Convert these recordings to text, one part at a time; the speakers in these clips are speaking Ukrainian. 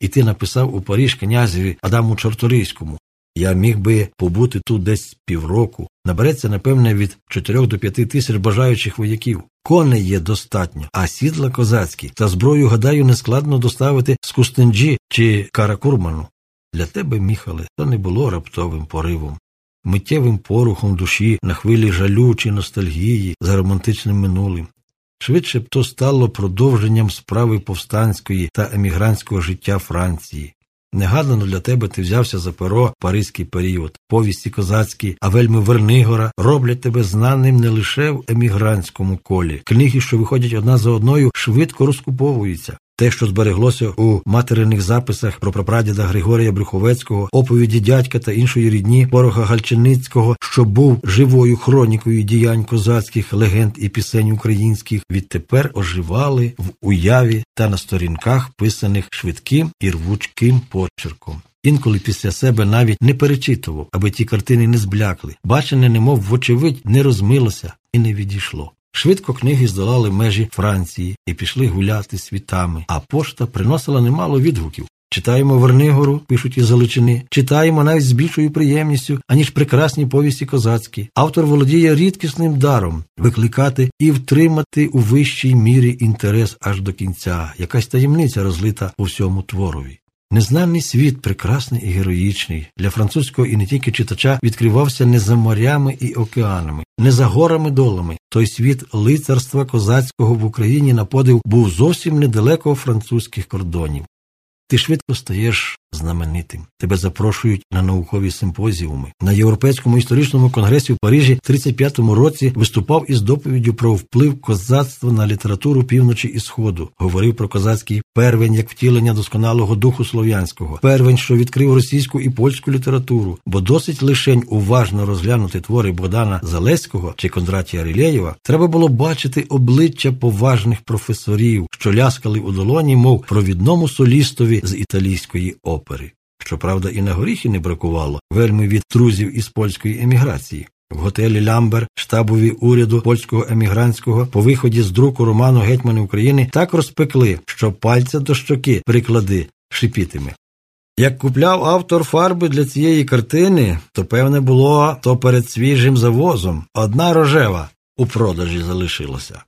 і ти написав у Паріж князеві Адаму Чорторийському. Я міг би побути тут десь півроку. Набереться, напевне, від 4 до 5 тисяч бажаючих вояків. Коней є достатньо, а сідла козацькі та зброю, гадаю, нескладно доставити з Кустинджі чи Каракурману. Для тебе, Міхале, то не було раптовим поривом, миттєвим порухом душі на хвилі жалю чи ностальгії за романтичним минулим. Швидше б то стало продовженням справи повстанської та емігрантського життя Франції. Негадано для тебе ти взявся за перо паризький період, повісті козацькі, а вельми Вернигора роблять тебе знаним не лише в емігрантському колі. Книги, що виходять одна за одною, швидко розкуповуються. Те, що збереглося у материних записах про прапрадіда Григорія Брюховецького, оповіді дядька та іншої рідні Порога Гальчиницького, що був живою хронікою діянь козацьких легенд і пісень українських, відтепер оживали в уяві та на сторінках, писаних швидким і рвучким почерком. Інколи після себе навіть не перечитував, аби ті картини не зблякли. Бачене, немов вочевидь, не розмилося і не відійшло. Швидко книги здолали межі Франції і пішли гуляти світами, а пошта приносила немало відгуків. Читаємо Вернигору, пишуть із Заличини, читаємо навіть з більшою приємністю, аніж прекрасні повісті козацькі. Автор володіє рідкісним даром викликати і втримати у вищій мірі інтерес аж до кінця, якась таємниця розлита у всьому творові. Незнаний світ, прекрасний і героїчний, для французького і не тільки читача відкривався не за морями і океанами, не за горами долами. Той світ лицарства козацького в Україні на подив був зовсім недалеко французьких кордонів. Ти швидко стаєш знаменитим. Тебе запрошують на наукові симпозіуми. На Європейському історичному конгресі в Парижі в 35-му році виступав із доповіддю про вплив козацтва на літературу півночі і сходу. Говорив про козацький первень як втілення досконалого духу слов'янського, первень, що відкрив російську і польську літературу, бо досить лишень уважно розглянути твори Богдана Залеського чи Кондратія Рілєєва, треба було бачити обличчя поважних професорів, що ляскали у долоні, мов провідному солістові з італійської опери. Щоправда, і на горіхи не бракувало вельми від друзів із польської еміграції. В готелі Лямбер, штабові уряду польського емігрантського, по виході з друку роману Гетьмани України так розпекли, що пальця до щоки приклади шипітиме. Як купляв автор фарби для цієї картини, то певне було то перед свіжим завозом одна рожева у продажі залишилося.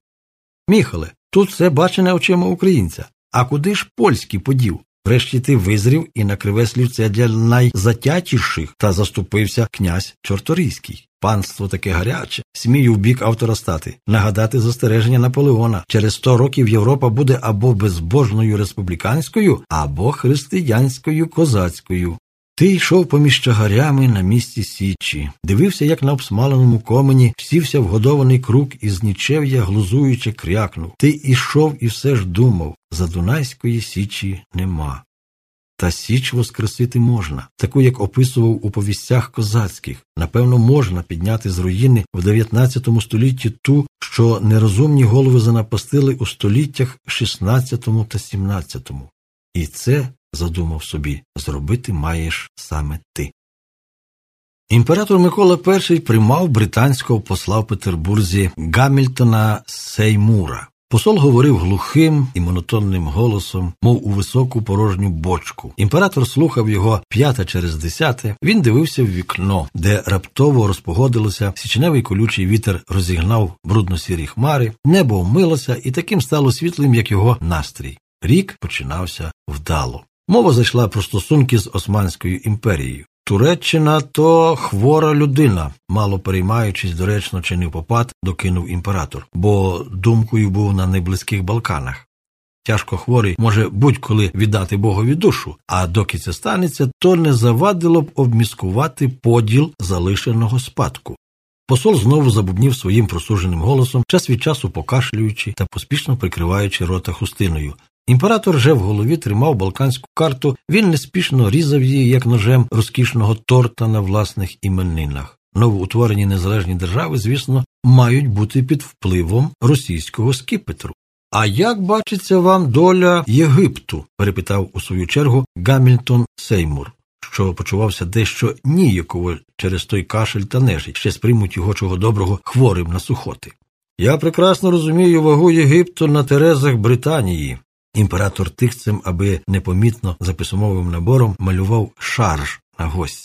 Міхале, тут все бачене очима українця. А куди ж польський подів? Врешті ти визрів і на криве слівце для найзатятіших та заступився князь Чорторийський. Панство таке гаряче, смію в бік автора стати, нагадати застереження Наполеона. Через сто років Європа буде або безбожною республіканською, або християнською козацькою. Ти йшов поміж чагарями на місці Січі, дивився, як на обсмаленому комені сівся вгодований круг із нічев'я глузуючи крякнув. Ти ішов і все ж думав за Дунайської Січі нема. Та Січ воскресити можна, таку, як описував у повістях козацьких. Напевно, можна підняти з руїни в 19 столітті ту, що нерозумні голови занапастили у століттях 16 та 17. І це задумав собі, зробити маєш саме ти. Імператор Микола І приймав британського посла в Петербурзі Гамільтона Сеймура. Посол говорив глухим і монотонним голосом, мов у високу порожню бочку. Імператор слухав його п'яте через десяте. Він дивився в вікно, де раптово розпогодилося, січневий колючий вітер розігнав брудно-сірі хмари, небо вмилося, і таким стало світлим, як його настрій. Рік починався вдало. Мова зайшла про стосунки з Османською імперією. Туреччина то хвора людина, мало переймаючись, доречно чи не попад, докинув імператор, бо думкою був на найблизьких Балканах. Тяжко хворий може будь-коли віддати Богові душу, а доки це станеться, то не завадило б обміскувати поділ залишеного спадку. Посол знову забубнів своїм просуженим голосом, час від часу покашлюючи та поспішно прикриваючи рота хустиною, Імператор вже в голові тримав балканську карту, він неспішно різав її, як ножем розкішного торта на власних іменинах. Новоутворені незалежні держави, звісно, мають бути під впливом російського скіпетру. А як бачиться вам доля Єгипту? перепитав у свою чергу Гамільтон Сеймур, що почувався дещо ніяково через той кашель та нежить, ще сприймуть його чого доброго хворим на сухоти. Я прекрасно розумію вагу Єгипту на терезах Британії, Імператор тихцем, аби непомітно за письмовим набором малював шарж на гостя.